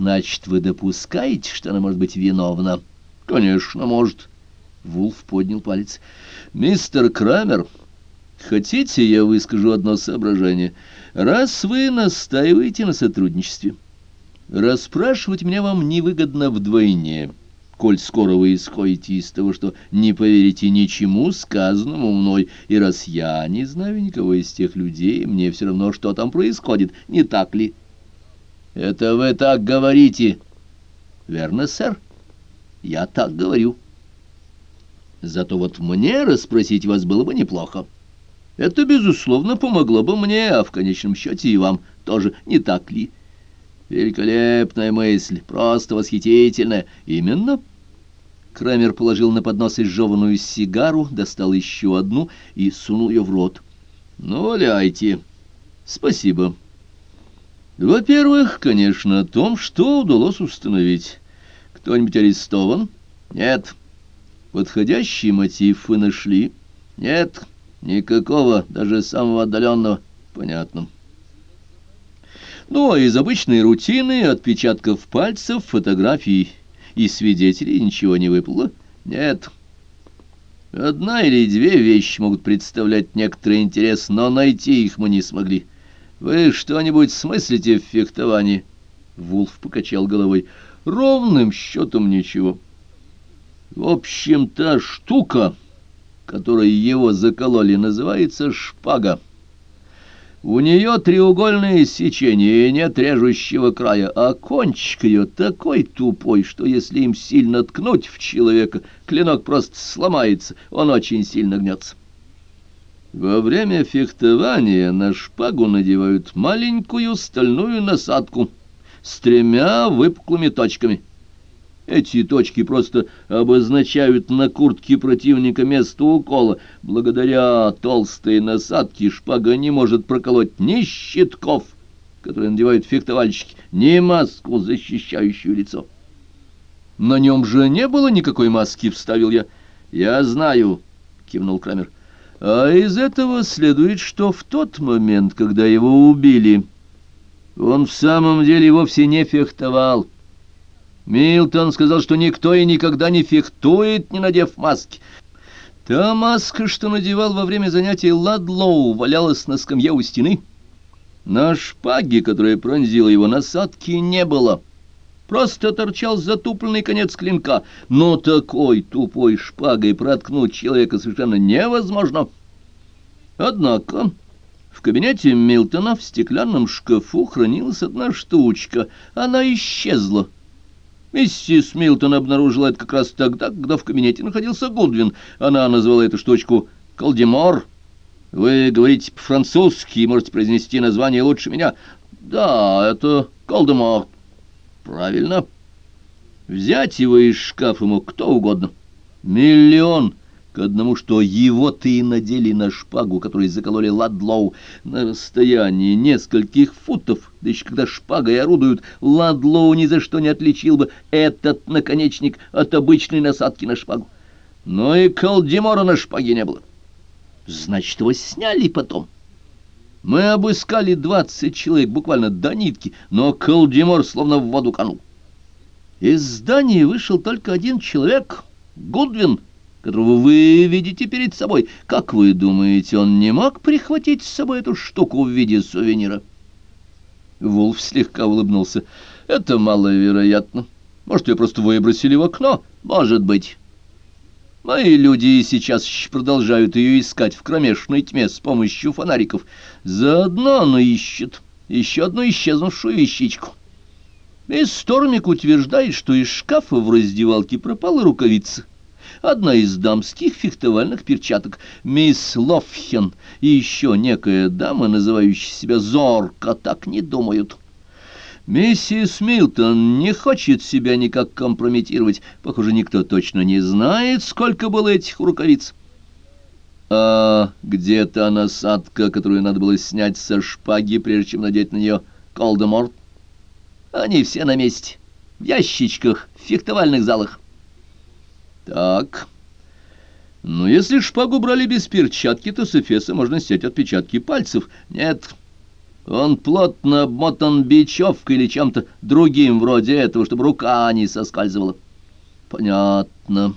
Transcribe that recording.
Значит, вы допускаете, что она может быть виновна? Конечно, может. Вулф поднял палец. Мистер Крамер, хотите, я выскажу одно соображение? Раз вы настаиваете на сотрудничестве, расспрашивать меня вам невыгодно вдвойне, коль скоро вы исходите из того, что не поверите ничему сказанному мной, и раз я не знаю никого из тех людей, мне все равно, что там происходит, не так ли? Это вы так говорите. Верно, сэр? Я так говорю. Зато вот мне расспросить вас было бы неплохо. Это, безусловно, помогло бы мне, а в конечном счете и вам тоже, не так ли? Великолепная мысль, просто восхитительная. Именно. Крамер положил на поднос изжеванную сигару, достал еще одну и сунул ее в рот. Ну, валяйте. Спасибо. Во-первых, конечно, о том, что удалось установить. Кто-нибудь арестован? Нет. Подходящий мотив вы нашли? Нет, никакого, даже самого отдаленного. Понятно. Ну, а из обычной рутины, отпечатков пальцев, фотографий и свидетелей ничего не выплыло? Нет. Одна или две вещи могут представлять некоторый интерес, но найти их мы не смогли. Вы что-нибудь смыслите в фехтовании? Вулф покачал головой. Ровным счетом ничего. В общем, та штука, которой его закололи, называется шпага. У нее треугольное сечение и нет режущего края, а кончик ее такой тупой, что если им сильно ткнуть в человека, клинок просто сломается, он очень сильно гнется. Во время фехтования на шпагу надевают маленькую стальную насадку с тремя выпуклыми точками — эти точки просто обозначают на куртке противника место укола. Благодаря толстой насадке шпага не может проколоть ни щитков, которые надевают фехтовальщики, ни маску, защищающую лицо. «На нем же не было никакой маски», — вставил я. «Я знаю», — кивнул Крамер. «А из этого следует, что в тот момент, когда его убили, он в самом деле вовсе не фехтовал». Милтон сказал, что никто и никогда не фехтует, не надев маски. Та маска, что надевал во время занятий Ладлоу, валялась на скамье у стены. На шпаге, которая пронзила его, насадки не было. Просто торчал затупленный конец клинка. Но такой тупой шпагой проткнуть человека совершенно невозможно. Однако... В кабинете Милтона в стеклянном шкафу хранилась одна штучка. Она исчезла Миссис Милтон обнаружила это как раз тогда, когда в кабинете находился Гудвин. Она назвала эту штучку «Колдемор». Вы говорите по-французски можете произнести название лучше меня. Да, это Колдемор. Правильно. Взять его из шкафа мог кто угодно. Миллион к одному, что его-то и надели на шпагу, которой закололи Ладлоу на расстоянии нескольких футов, да еще когда шпагой орудуют, Ладлоу ни за что не отличил бы этот наконечник от обычной насадки на шпагу. Но и Калдимора на шпаге не было. Значит, его сняли потом. Мы обыскали двадцать человек буквально до нитки, но Калдимор словно в воду канул. Из здания вышел только один человек — Гудвин — которого вы видите перед собой. Как вы думаете, он не мог прихватить с собой эту штуку в виде сувенира?» Вулф слегка улыбнулся. «Это маловероятно. Может, ее просто выбросили в окно? Может быть. Мои люди сейчас еще продолжают ее искать в кромешной тьме с помощью фонариков. Заодно она ищет еще одну исчезнувшую вещичку. И Стормик утверждает, что из шкафа в раздевалке пропала рукавица одна из дамских фехтовальных перчаток, мисс Лофхен, и еще некая дама, называющая себя Зорка, так не думают. Миссис Милтон не хочет себя никак компрометировать. Похоже, никто точно не знает, сколько было этих рукавиц. А где та насадка, которую надо было снять со шпаги, прежде чем надеть на нее колдеморт? Они все на месте, в ящичках, в фехтовальных залах. Так. Но если шпагу брали без перчатки, то с Эфеса можно снять отпечатки пальцев. Нет. Он плотно обмотан бечевкой или чем-то другим вроде этого, чтобы рука не соскальзывала. Понятно.